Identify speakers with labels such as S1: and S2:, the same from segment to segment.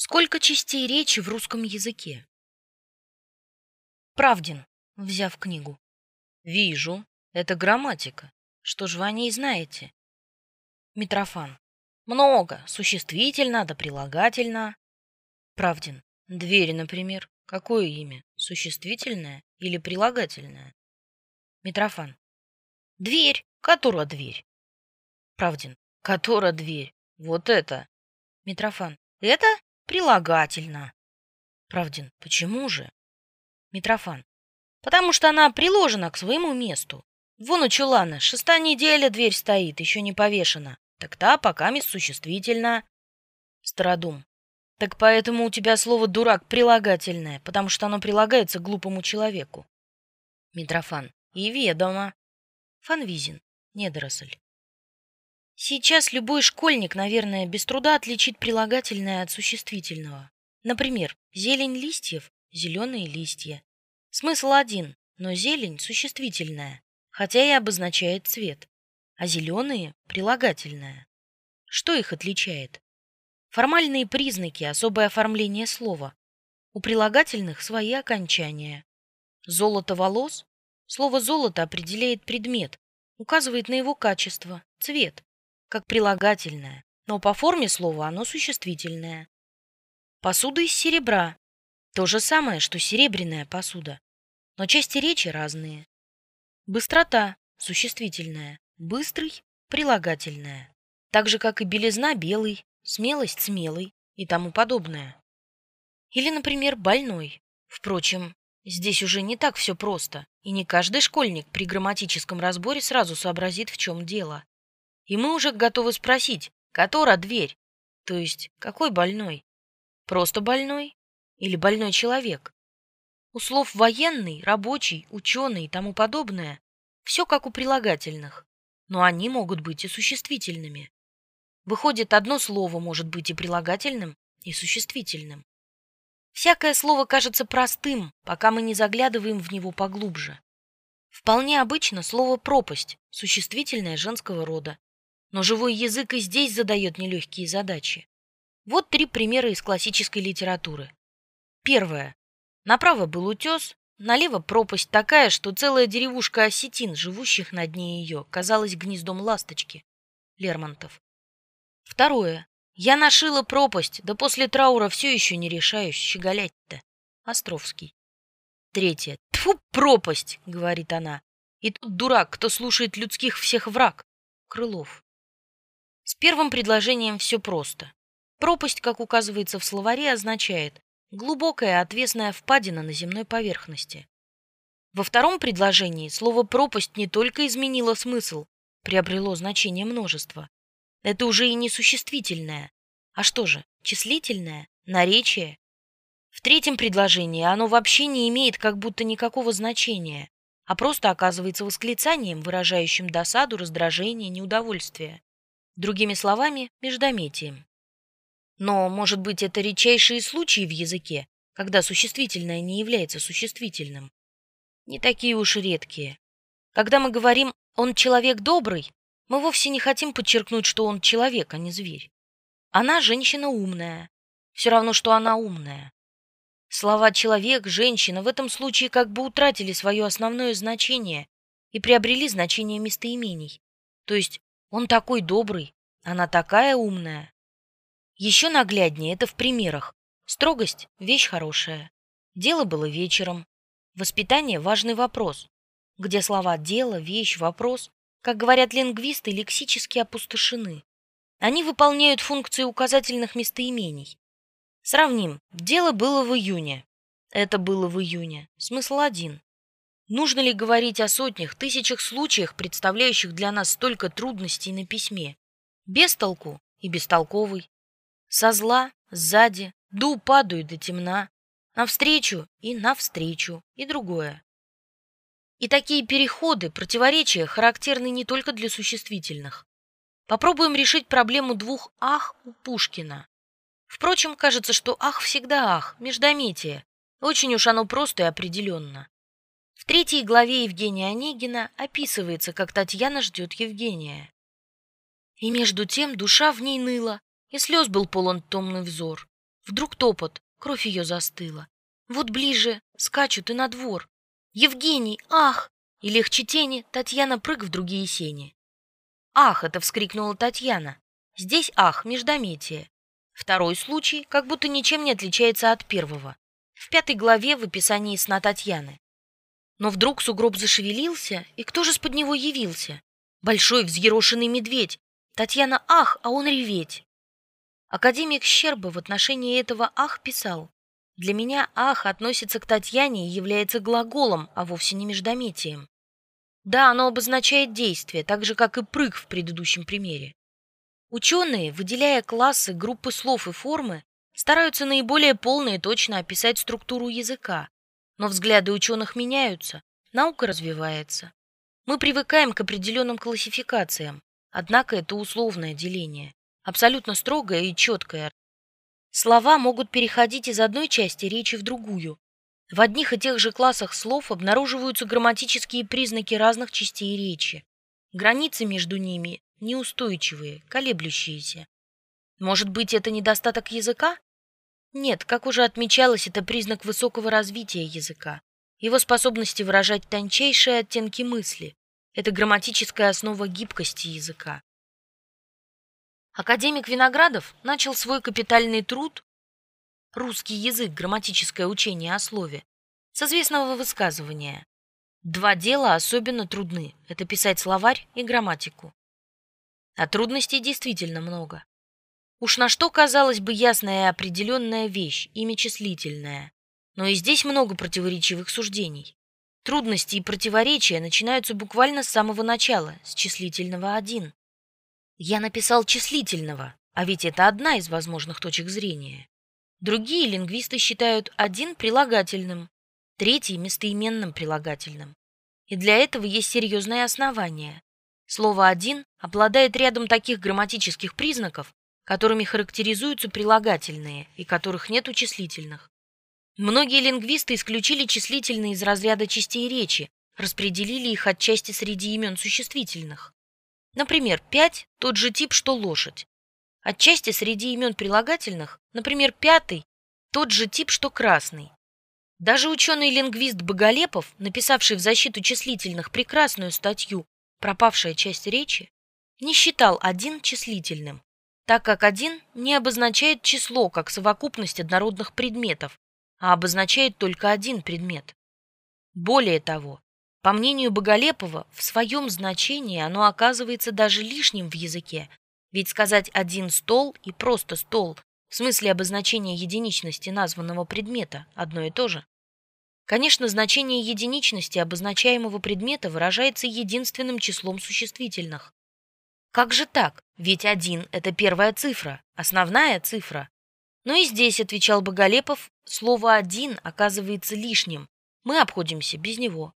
S1: Сколько частей речи в русском языке? Правдин, взяв книгу. Вижу, это грамматика. Что ж вы о ней знаете? Митрофан. Много. Существительно да прилагательно. Правдин. Дверь, например. Какое имя? Существительное или прилагательное? Митрофан. Дверь. Которая дверь? Правдин. Которая дверь? Вот это. Митрофан. Это? Прилагательно. Правдин. Почему же? Митрофан. Потому что она приложена к своему месту. Вон у чулана шестая неделя дверь стоит, еще не повешена. Так та пока мест существительно. Стародум. Так поэтому у тебя слово «дурак» прилагательное, потому что оно прилагается к глупому человеку. Митрофан. И ведомо. Фанвизин. Недоросль. Сейчас любой школьник, наверное, без труда отличит прилагательное от существительного. Например, зелень листьев – зеленые листья. Смысл один, но зелень существительная, хотя и обозначает цвет, а зеленые – прилагательное. Что их отличает? Формальные признаки, особое оформление слова. У прилагательных свои окончания. Золото волос – слово «золото» определяет предмет, указывает на его качество, цвет как прилагательное, но по форме слова оно существительное. Посуда из серебра. То же самое, что серебряная посуда, но части речи разные. Быстрота – существительная, быстрый – прилагательная. Так же, как и белизна – белый, смелость – смелый и тому подобное. Или, например, больной. Впрочем, здесь уже не так все просто, и не каждый школьник при грамматическом разборе сразу сообразит, в чем дело. И мы уже готовы спросить, которая дверь? То есть, какой больной? Просто больной? Или больной человек? У слов военный, рабочий, ученый и тому подобное все как у прилагательных, но они могут быть и существительными. Выходит, одно слово может быть и прилагательным, и существительным. Всякое слово кажется простым, пока мы не заглядываем в него поглубже. Вполне обычно слово «пропасть» – существительное женского рода, но живой язык и здесь задает нелегкие задачи. Вот три примера из классической литературы. Первое. Направо был утес, налево пропасть такая, что целая деревушка осетин, живущих на дне ее, казалась гнездом ласточки. Лермонтов. Второе. Я нашила пропасть, да после траура все еще не решаюсь щеголять-то. Островский. Третье. Тьфу, пропасть, говорит она. И тут дурак, кто слушает людских всех враг. Крылов. С первым предложением все просто. Пропасть, как указывается в словаре, означает глубокая отвесная впадина на земной поверхности. Во втором предложении слово «пропасть» не только изменило смысл, приобрело значение множества. Это уже и не существительное. А что же, числительное, наречие? В третьем предложении оно вообще не имеет как будто никакого значения, а просто оказывается восклицанием, выражающим досаду, раздражение, неудовольствие. Другими словами, междометием. Но, может быть, это редчайшие случаи в языке, когда существительное не является существительным. Не такие уж редкие. Когда мы говорим «он человек добрый», мы вовсе не хотим подчеркнуть, что он человек, а не зверь. Она женщина умная. Все равно, что она умная. Слова «человек», «женщина» в этом случае как бы утратили свое основное значение и приобрели значение местоимений. То есть он такой добрый, она такая умная. Еще нагляднее это в примерах. Строгость – вещь хорошая. Дело было вечером. Воспитание – важный вопрос. Где слова «дело», «вещь», «вопрос», как говорят лингвисты, лексически опустошены. Они выполняют функции указательных местоимений. Сравним. Дело было в июне. Это было в июне. Смысл один. Нужно ли говорить о сотнях, тысячах случаях, представляющих для нас столько трудностей на письме? Без толку и бестолковый. Со зла, сзади, до упаду до темна. Навстречу и навстречу, и другое. И такие переходы, противоречия характерны не только для существительных. Попробуем решить проблему двух «ах» у Пушкина. Впрочем, кажется, что «ах» всегда «ах», междометие. Очень уж оно просто и определенно третьей главе Евгения Онегина описывается, как Татьяна ждет Евгения. И между тем душа в ней ныла, и слез был полон томный взор. Вдруг топот, кровь ее застыла. Вот ближе, скачут и на двор. Евгений, ах! И легче тени, Татьяна прыг в другие сени. Ах, это вскрикнула Татьяна. Здесь ах, междометие. Второй случай как будто ничем не отличается от первого. В пятой главе в описании сна Татьяны. Но вдруг сугроб зашевелился, и кто же с-под него явился? Большой взъерошенный медведь. Татьяна ах, а он реветь. Академик Щерба в отношении этого ах писал: для меня ах относится к Татьяне и является глаголом, а вовсе не междометием. Да, оно обозначает действие, так же как и прыг в предыдущем примере. Ученые, выделяя классы, группы слов и формы, стараются наиболее полно и точно описать структуру языка. Но взгляды ученых меняются, наука развивается. Мы привыкаем к определенным классификациям, однако это условное деление, абсолютно строгое и четкое. Слова могут переходить из одной части речи в другую. В одних и тех же классах слов обнаруживаются грамматические признаки разных частей речи. Границы между ними неустойчивые, колеблющиеся. Может быть, это недостаток языка? Нет, как уже отмечалось, это признак высокого развития языка, его способности выражать тончайшие оттенки мысли, это грамматическая основа гибкости языка. Академик Виноградов начал свой капитальный труд «Русский язык. Грамматическое учение о слове» с известного высказывания «Два дела особенно трудны – это писать словарь и грамматику». А трудностей действительно много. Уж на что, казалось бы, ясная и определенная вещь, имя числительное. Но и здесь много противоречивых суждений. Трудности и противоречия начинаются буквально с самого начала, с числительного один. Я написал числительного, а ведь это одна из возможных точек зрения. Другие лингвисты считают один прилагательным, третий местоименным прилагательным. И для этого есть серьезное основание. Слово «один» обладает рядом таких грамматических признаков, которыми характеризуются прилагательные и которых нет у числительных. Многие лингвисты исключили числительные из разряда частей речи, распределили их отчасти среди имен существительных. Например, пять – тот же тип, что лошадь. Отчасти среди имен прилагательных, например, пятый – тот же тип, что красный. Даже ученый-лингвист Боголепов, написавший в защиту числительных прекрасную статью «Пропавшая часть речи», не считал один числительным, так как один не обозначает число как совокупность однородных предметов, а обозначает только один предмет. Более того, по мнению Боголепова, в своем значении оно оказывается даже лишним в языке, ведь сказать «один стол» и «просто стол» в смысле обозначения единичности названного предмета одно и то же. Конечно, значение единичности обозначаемого предмета выражается единственным числом существительных. Как же так? Ведь один – это первая цифра, основная цифра, но и здесь, отвечал Боголепов, слово «один» оказывается лишним. Мы обходимся без него.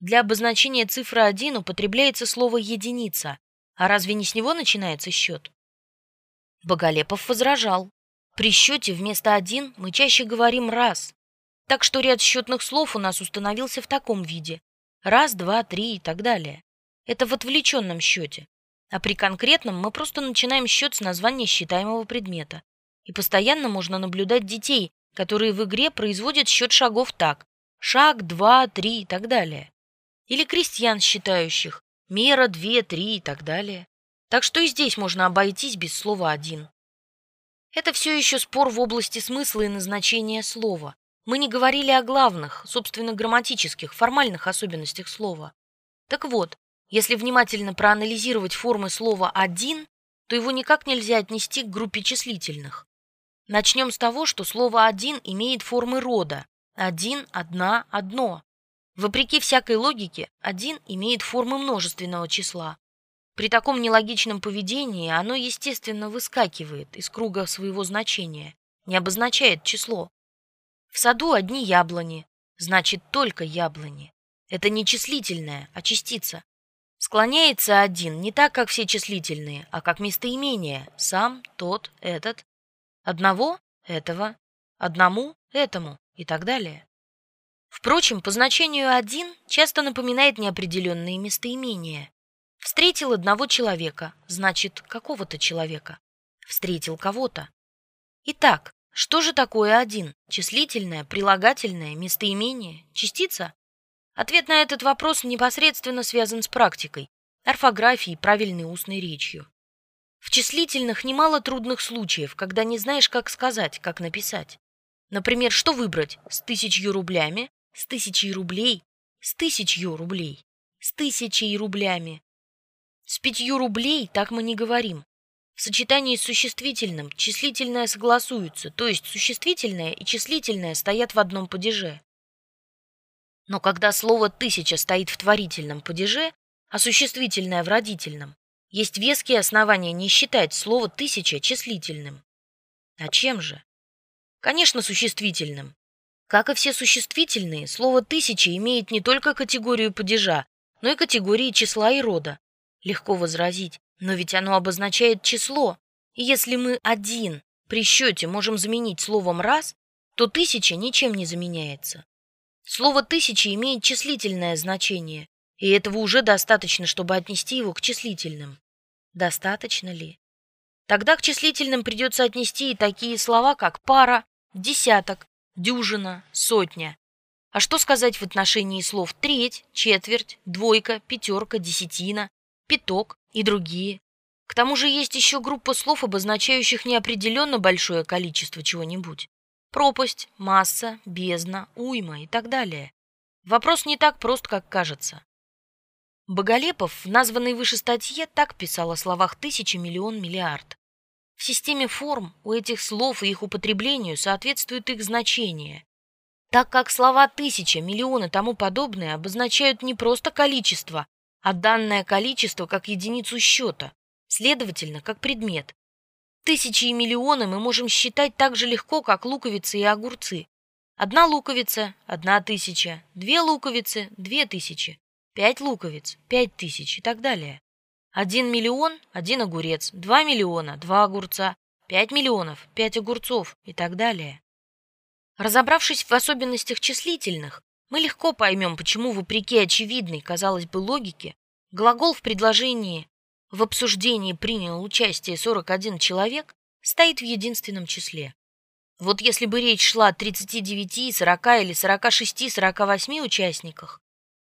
S1: Для обозначения цифры один употребляется слово «единица». А разве не с него начинается счет? Боголепов возражал. При счете вместо «один» мы чаще говорим «раз». Так что ряд счетных слов у нас установился в таком виде. Раз, два, три и так далее. Это в отвлеченном счете. А при конкретном мы просто начинаем счет с названия считаемого предмета. И постоянно можно наблюдать детей, которые в игре производят счет шагов так. Шаг, два, три и так далее. Или крестьян считающих. Мера, две, три и так далее. Так что и здесь можно обойтись без слова «один». Это все еще спор в области смысла и назначения слова. Мы не говорили о главных, собственно, грамматических, формальных особенностях слова. Так вот, если внимательно проанализировать формы слова «один», то его никак нельзя отнести к группе числительных. Начнем с того, что слово «один» имеет формы рода. Один, одна, одно. Вопреки всякой логике, один имеет формы множественного числа. При таком нелогичном поведении оно, естественно, выскакивает из круга своего значения, не обозначает число. В саду одни яблони, значит только яблони. Это не числительное, а частица. Склоняется один не так, как все числительные, а как местоимение сам, тот, этот, одного – этого, одному – этому и так далее. Впрочем, по значению «один» часто напоминает неопределенные местоимения. Встретил одного человека, значит, какого-то человека. Встретил кого-то. Итак, Что же такое один? Числительное, прилагательное, местоимение, частица? Ответ на этот вопрос непосредственно связан с практикой, орфографией, правильной устной речью. В числительных немало трудных случаев, когда не знаешь, как сказать, как написать. Например, что выбрать с тысячью рублями, с тысячей рублей, с тысячью рублей, с тысячей рублями. С пятью рублей так мы не говорим. В сочетании с существительным числительное согласуются, то есть существительное и числительное стоят в одном падеже. Но когда слово «тысяча» стоит в творительном падеже, а существительное в родительном, есть веские основания не считать слово «тысяча» числительным. А чем же? Конечно, существительным. Как и все существительные, слово «тысяча» имеет не только категорию падежа, но и категории числа и рода. Легко возразить, но ведь оно обозначает число. И если мы один при счете можем заменить словом «раз», то тысяча ничем не заменяется. Слово «тысяча» имеет числительное значение, и этого уже достаточно, чтобы отнести его к числительным. Достаточно ли? Тогда к числительным придется отнести и такие слова, как пара, десяток, дюжина, сотня. А что сказать в отношении слов треть, четверть, двойка, пятерка, десятина, пяток и другие? К тому же есть еще группа слов, обозначающих неопределенно большое количество чего-нибудь. Пропасть, масса, бездна, уйма и так далее. Вопрос не так прост, как кажется. Боголепов в названной выше статье так писал о словах тысячи, миллион, миллиард. В системе форм у этих слов и их употреблению соответствует их значение. Так как слова тысяча, миллион и тому подобное обозначают не просто количество, а данное количество как единицу счета, следовательно, как предмет. Тысячи и миллионы мы можем считать так же легко, как луковицы и огурцы. Одна луковица – одна тысяча, две луковицы – две тысячи. Пять луковиц, пять тысяч и так далее. Один миллион – один огурец, два миллиона – два огурца, пять миллионов – пять огурцов и так далее. Разобравшись в особенностях числительных, мы легко поймем, почему, вопреки очевидной, казалось бы, логике, глагол в предложении «в обсуждении принял участие 41 человек» стоит в единственном числе. Вот если бы речь шла о 39, 40 или 46, 48 участниках,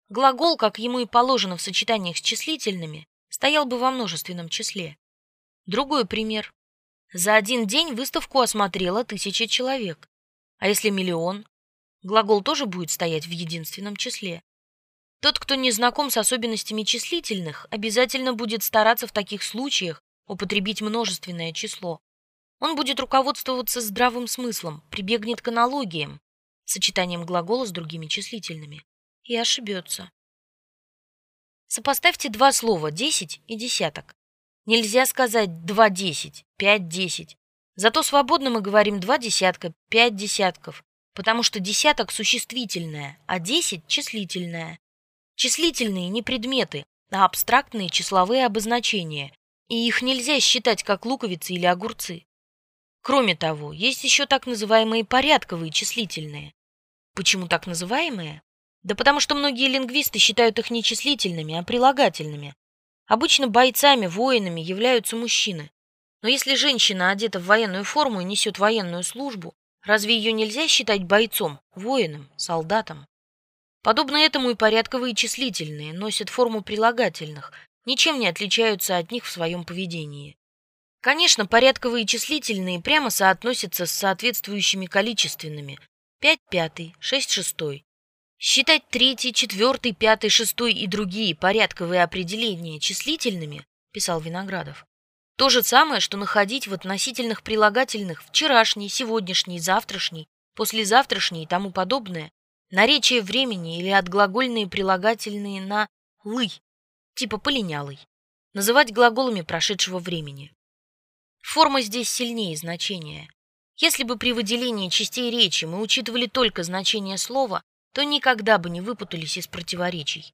S1: Глагол, как ему и положено в сочетаниях с числительными, стоял бы во множественном числе. Другой пример. За один день выставку осмотрело тысяча человек. А если миллион? Глагол тоже будет стоять в единственном числе. Тот, кто не знаком с особенностями числительных, обязательно будет стараться в таких случаях употребить множественное число. Он будет руководствоваться здравым смыслом, прибегнет к аналогиям, сочетанием глагола с другими числительными и ошибется. Сопоставьте два слова «десять» и «десяток». Нельзя сказать «два десять», «пять десять». Зато свободно мы говорим «два десятка», «пять десятков», потому что десяток существительное, а десять числительное. Числительные не предметы, а абстрактные числовые обозначения, и их нельзя считать как луковицы или огурцы. Кроме того, есть еще так называемые порядковые числительные. Почему так называемые? Да потому что многие лингвисты считают их не числительными, а прилагательными. Обычно бойцами, воинами являются мужчины. Но если женщина одета в военную форму и несет военную службу, разве ее нельзя считать бойцом, воином, солдатом? Подобно этому и порядковые числительные носят форму прилагательных, ничем не отличаются от них в своем поведении. Конечно, порядковые числительные прямо соотносятся с соответствующими количественными 5 пятый, 6 шестой, Считать третий, четвертый, пятый, шестой и другие порядковые определения числительными, писал Виноградов, то же самое, что находить в относительных прилагательных вчерашний, сегодняшний, завтрашний, послезавтрашний и тому подобное, наречие времени или отглагольные прилагательные на «лы», типа «полинялый», называть глаголами прошедшего времени. Форма здесь сильнее значения. Если бы при выделении частей речи мы учитывали только значение слова, то никогда бы не выпутались из противоречий.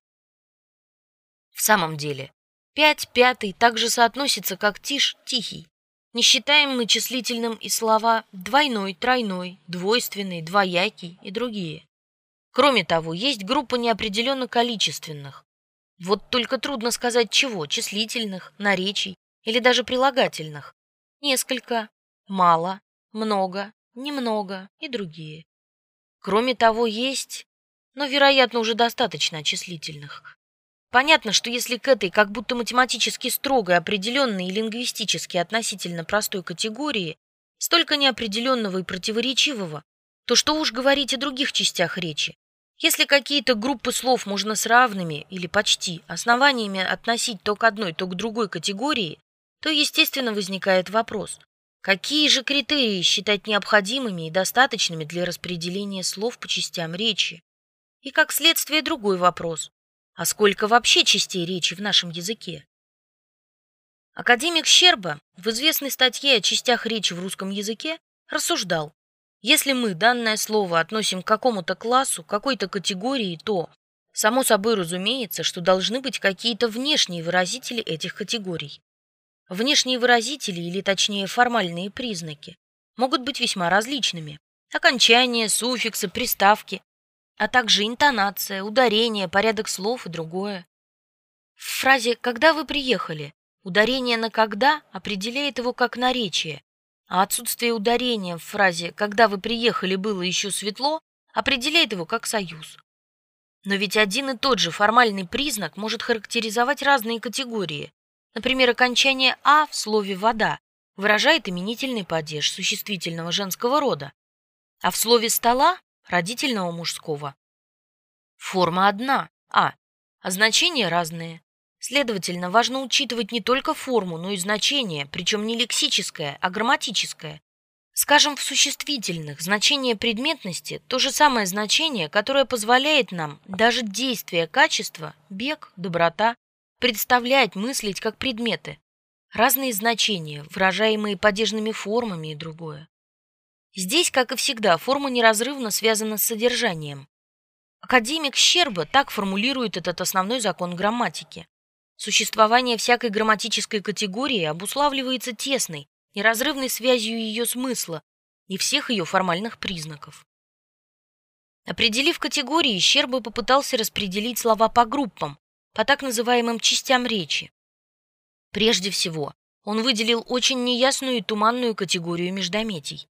S1: В самом деле, пять пятый также соотносится как тишь тихий. Не считаем мы числительным и слова двойной, тройной, двойственный, двоякий и другие. Кроме того, есть группа неопределенно количественных. Вот только трудно сказать чего, числительных, наречий или даже прилагательных. Несколько, мало, много, немного и другие. Кроме того, есть, но, вероятно, уже достаточно числительных. Понятно, что если к этой как будто математически строгой, определенной и лингвистически относительно простой категории столько неопределенного и противоречивого, то что уж говорить о других частях речи. Если какие-то группы слов можно с равными или почти основаниями относить то к одной, то к другой категории, то, естественно, возникает вопрос, какие же критерии считать необходимыми и достаточными для распределения слов по частям речи? И, как следствие, другой вопрос, а сколько вообще частей речи в нашем языке? Академик Щерба в известной статье о частях речи в русском языке рассуждал, если мы данное слово относим к какому-то классу, какой-то категории, то, само собой разумеется, что должны быть какие-то внешние выразители этих категорий. Внешние выразители, или точнее формальные признаки, могут быть весьма различными. Окончания, суффиксы, приставки, а также интонация, ударение, порядок слов и другое. В фразе «когда вы приехали» ударение на «когда» определяет его как наречие, а отсутствие ударения в фразе «когда вы приехали было еще светло» определяет его как союз. Но ведь один и тот же формальный признак может характеризовать разные категории. Например, окончание «а» в слове «вода» выражает именительный падеж существительного женского рода, а в слове «стола» родительного мужского. Форма одна – а, а значения разные. Следовательно, важно учитывать не только форму, но и значение, причем не лексическое, а грамматическое. Скажем, в существительных значение предметности – то же самое значение, которое позволяет нам даже действие качества, бег, доброта, представлять, мыслить как предметы. Разные значения, выражаемые падежными формами и другое. Здесь, как и всегда, форма неразрывно связана с содержанием. Академик Щерба так формулирует этот основной закон грамматики. Существование всякой грамматической категории обуславливается тесной, неразрывной связью ее смысла и всех ее формальных признаков. Определив категории, Щерба попытался распределить слова по группам, по так называемым частям речи. Прежде всего, он выделил очень неясную и туманную категорию междометий.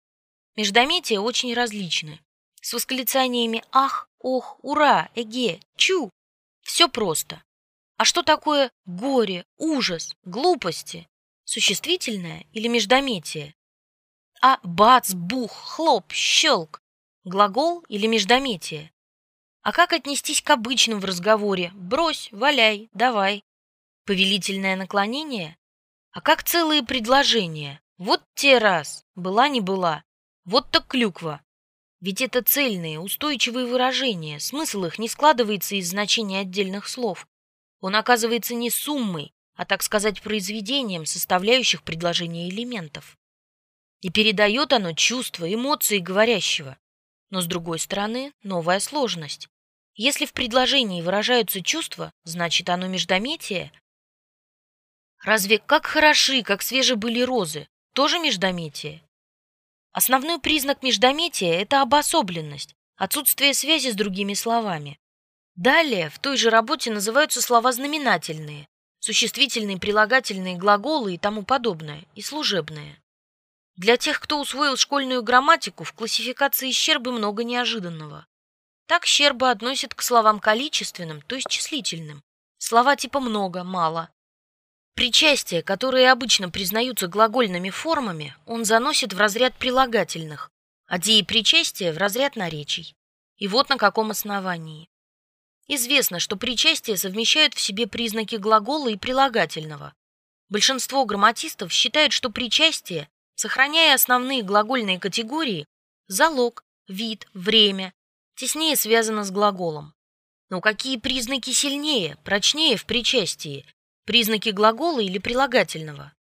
S1: Междометия очень различны. С восклицаниями «ах», «ох», «ура», «эге», «чу». Все просто. А что такое горе, ужас, глупости? Существительное или междометие? А бац, бух, хлоп, щелк – глагол или междометие? А как отнестись к обычным в разговоре «брось», «валяй», «давай»? Повелительное наклонение? А как целые предложения? Вот те раз, была не была, вот так клюква. Ведь это цельные, устойчивые выражения, смысл их не складывается из значения отдельных слов. Он оказывается не суммой, а, так сказать, произведением составляющих предложения элементов. И передает оно чувства, эмоции говорящего. Но, с другой стороны, новая сложность. Если в предложении выражаются чувства, значит, оно междометие. Разве как хороши, как свежи были розы, тоже междометие? Основной признак междометия – это обособленность, отсутствие связи с другими словами. Далее в той же работе называются слова знаменательные, существительные, прилагательные, глаголы и тому подобное, и служебные. Для тех, кто усвоил школьную грамматику, в классификации щербы много неожиданного. Так щерба относит к словам количественным, то есть числительным. Слова типа много, мало, Причастия, которые обычно признаются глагольными формами, он заносит в разряд прилагательных, а деепричастия в разряд наречий. И вот на каком основании. Известно, что причастия совмещают в себе признаки глагола и прилагательного. Большинство грамматистов считают, что причастие, сохраняя основные глагольные категории, залог, вид, время, теснее связано с глаголом. Но какие признаки сильнее, прочнее в причастии Признаки глагола или прилагательного?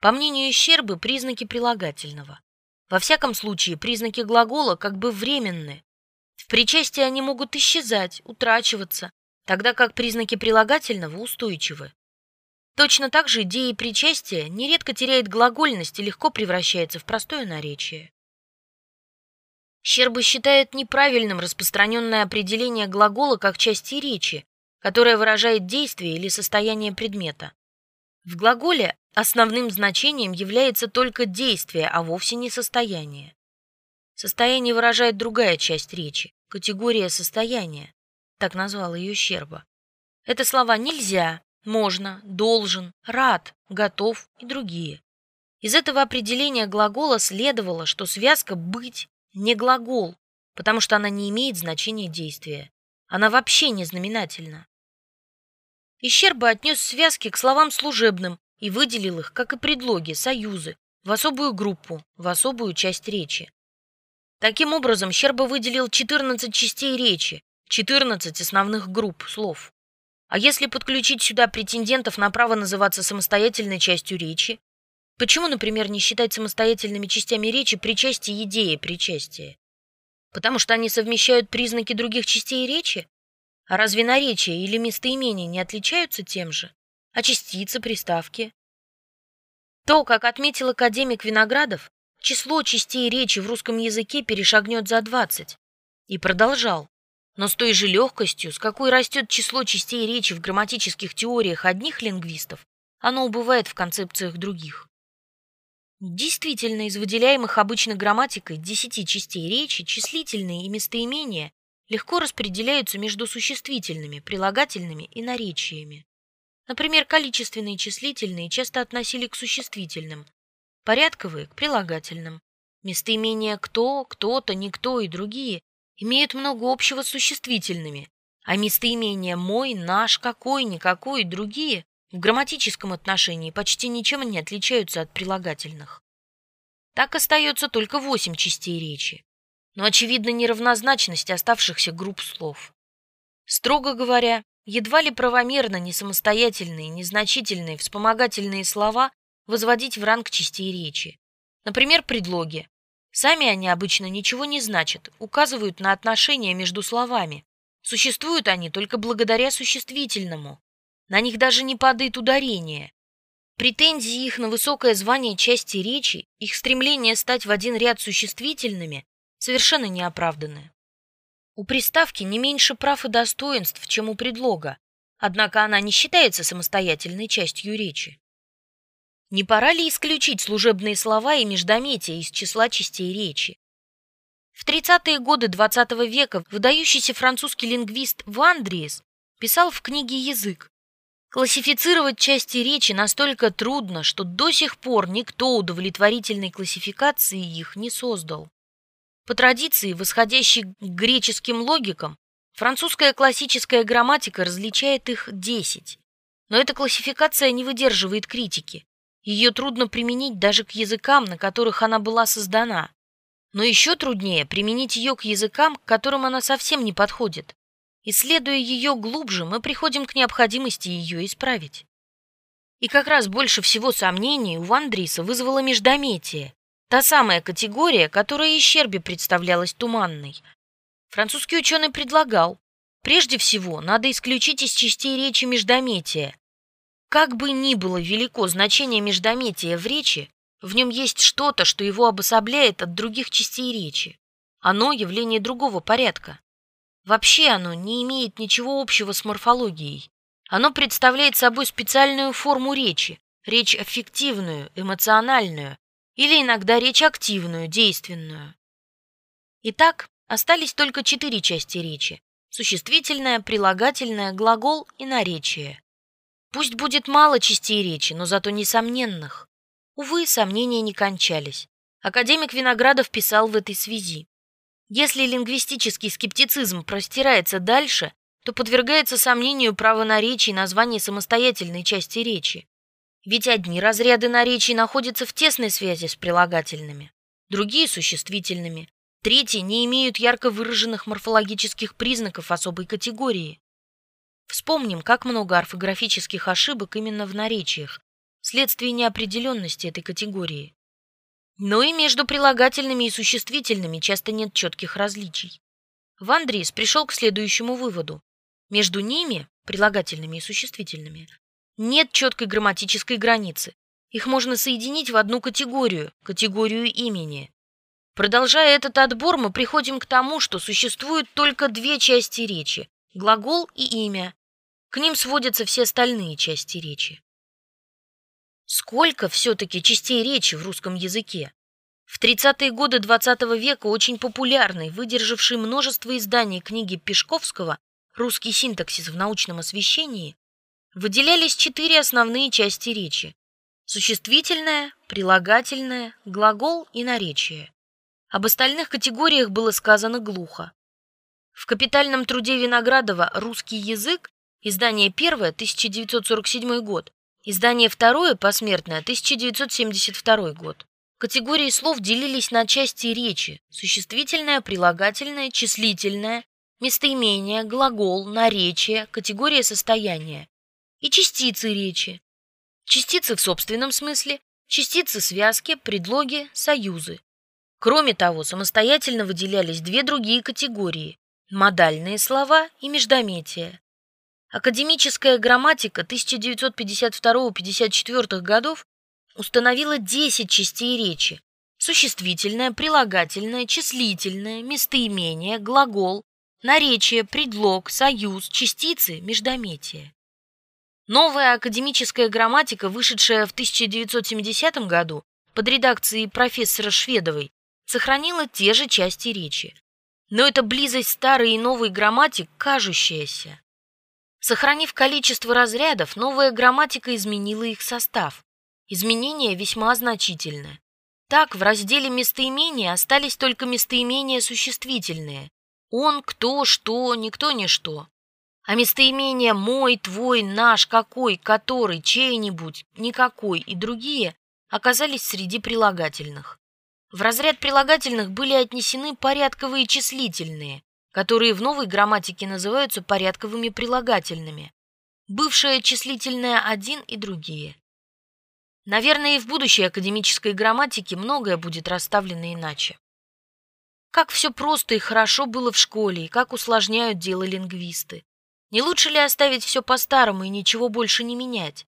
S1: По мнению Щербы, признаки прилагательного. Во всяком случае, признаки глагола как бы временны. В причастии они могут исчезать, утрачиваться, тогда как признаки прилагательного устойчивы. Точно так же идея причастия нередко теряет глагольность и легко превращается в простое наречие. Щерба считает неправильным распространенное определение глагола как части речи, которое выражает действие или состояние предмета. В глаголе основным значением является только действие, а вовсе не состояние. Состояние выражает другая часть речи, категория состояния, так назвал ее Щерба. Это слова «нельзя», «можно», «должен», «рад», «готов» и другие. Из этого определения глагола следовало, что связка «быть» не глагол, потому что она не имеет значения действия. Она вообще не знаменательна. Ищерба отнес связки к словам служебным и выделил их, как и предлоги, союзы, в особую группу, в особую часть речи. Таким образом, Щерба выделил 14 частей речи, 14 основных групп слов. А если подключить сюда претендентов на право называться самостоятельной частью речи, почему, например, не считать самостоятельными частями речи причастие идеи причастия? Потому что они совмещают признаки других частей речи? А разве наречия или местоимения не отличаются тем же? А частицы, приставки? То, как отметил академик Виноградов, число частей речи в русском языке перешагнет за 20. И продолжал. Но с той же легкостью, с какой растет число частей речи в грамматических теориях одних лингвистов, оно убывает в концепциях других. Действительно, из выделяемых обычной грамматикой десяти частей речи числительные и местоимения легко распределяются между существительными, прилагательными и наречиями. Например, количественные числительные часто относили к существительным, порядковые – к прилагательным. Местоимения «кто», «кто-то», «никто» и другие имеют много общего с существительными, а местоимения «мой», «наш», «какой», «никакой» и другие в грамматическом отношении почти ничем не отличаются от прилагательных. Так остается только восемь частей речи, но очевидна неравнозначность оставшихся групп слов. Строго говоря, едва ли правомерно несамостоятельные, незначительные вспомогательные слова возводить в ранг частей речи. Например, предлоги. Сами они обычно ничего не значат, указывают на отношения между словами. Существуют они только благодаря существительному, на них даже не падает ударение. Претензии их на высокое звание части речи, их стремление стать в один ряд существительными, совершенно неоправданы. У приставки не меньше прав и достоинств, чем у предлога, однако она не считается самостоятельной частью речи. Не пора ли исключить служебные слова и междометия из числа частей речи? В 30-е годы XX -го века выдающийся французский лингвист Вандриес писал в книге «Язык», Классифицировать части речи настолько трудно, что до сих пор никто удовлетворительной классификации их не создал. По традиции, восходящей к греческим логикам, французская классическая грамматика различает их 10. Но эта классификация не выдерживает критики. Ее трудно применить даже к языкам, на которых она была создана. Но еще труднее применить ее к языкам, к которым она совсем не подходит. Исследуя ее глубже, мы приходим к необходимости ее исправить. И как раз больше всего сомнений у Вандриса вызвало междометие, та самая категория, которая и Щербе представлялась туманной. Французский ученый предлагал, прежде всего, надо исключить из частей речи междометие. Как бы ни было велико значение междометия в речи, в нем есть что-то, что его обособляет от других частей речи. Оно явление другого порядка. Вообще оно не имеет ничего общего с морфологией. Оно представляет собой специальную форму речи, речь аффективную, эмоциональную, или иногда речь активную, действенную. Итак, остались только четыре части речи – существительное, прилагательное, глагол и наречие. Пусть будет мало частей речи, но зато несомненных. Увы, сомнения не кончались. Академик Виноградов писал в этой связи. Если лингвистический скептицизм простирается дальше, то подвергается сомнению право наречий названий самостоятельной части речи. Ведь одни разряды наречий находятся в тесной связи с прилагательными, другие – существительными, третьи не имеют ярко выраженных морфологических признаков особой категории. Вспомним, как много орфографических ошибок именно в наречиях, вследствие неопределенности этой категории. Но и между прилагательными и существительными часто нет четких различий. Вандрис пришел к следующему выводу. Между ними, прилагательными и существительными, нет четкой грамматической границы. Их можно соединить в одну категорию, категорию имени. Продолжая этот отбор, мы приходим к тому, что существуют только две части речи – глагол и имя. К ним сводятся все остальные части речи. Сколько все-таки частей речи в русском языке? В 30-е годы XX -го века очень популярной, выдержавшей множество изданий книги Пешковского «Русский синтаксис в научном освещении» выделялись четыре основные части речи – существительное, прилагательное, глагол и наречие. Об остальных категориях было сказано глухо. В капитальном труде Виноградова «Русский язык» издание первое, 1947 год, издание второе, посмертное, 1972 год. Категории слов делились на части речи – существительное, прилагательное, числительное, местоимение, глагол, наречие, категория состояния и частицы речи. Частицы в собственном смысле, частицы связки, предлоги, союзы. Кроме того, самостоятельно выделялись две другие категории – модальные слова и междометия. Академическая грамматика 1952-54 годов установила 10 частей речи. Существительное, прилагательное, числительное, местоимение, глагол, наречие, предлог, союз, частицы, междометие. Новая академическая грамматика, вышедшая в 1970 году под редакцией профессора Шведовой, сохранила те же части речи. Но эта близость старой и новой грамматик кажущаяся. Сохранив количество разрядов, новая грамматика изменила их состав. Изменения весьма значительны. Так, в разделе местоимения остались только местоимения существительные. Он, кто, что, никто, ничто. А местоимения «мой», «твой», «наш», «какой», «который», «чей-нибудь», «никакой» и другие оказались среди прилагательных. В разряд прилагательных были отнесены порядковые числительные, которые в новой грамматике называются порядковыми прилагательными. Бывшее числительное «один» и другие. Наверное, и в будущей академической грамматике многое будет расставлено иначе. Как все просто и хорошо было в школе, и как усложняют дело лингвисты. Не лучше ли оставить все по-старому и ничего больше не менять?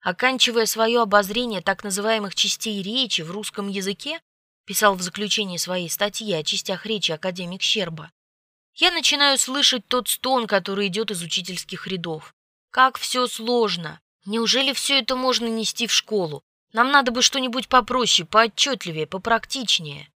S1: Оканчивая свое обозрение так называемых частей речи в русском языке, писал в заключении своей статьи о частях речи академик Щерба, я начинаю слышать тот стон, который идет из учительских рядов. Как все сложно, Неужели все это можно нести в школу? Нам надо бы что-нибудь попроще, поотчетливее, попрактичнее.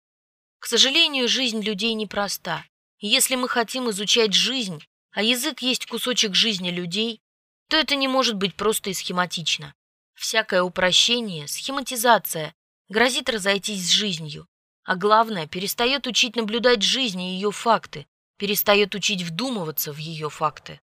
S1: К сожалению, жизнь людей непроста. И если мы хотим изучать жизнь, а язык есть кусочек жизни людей, то это не может быть просто и схематично. Всякое упрощение, схематизация грозит разойтись с жизнью, а главное, перестает учить наблюдать жизнь и ее факты, перестает учить вдумываться в ее факты.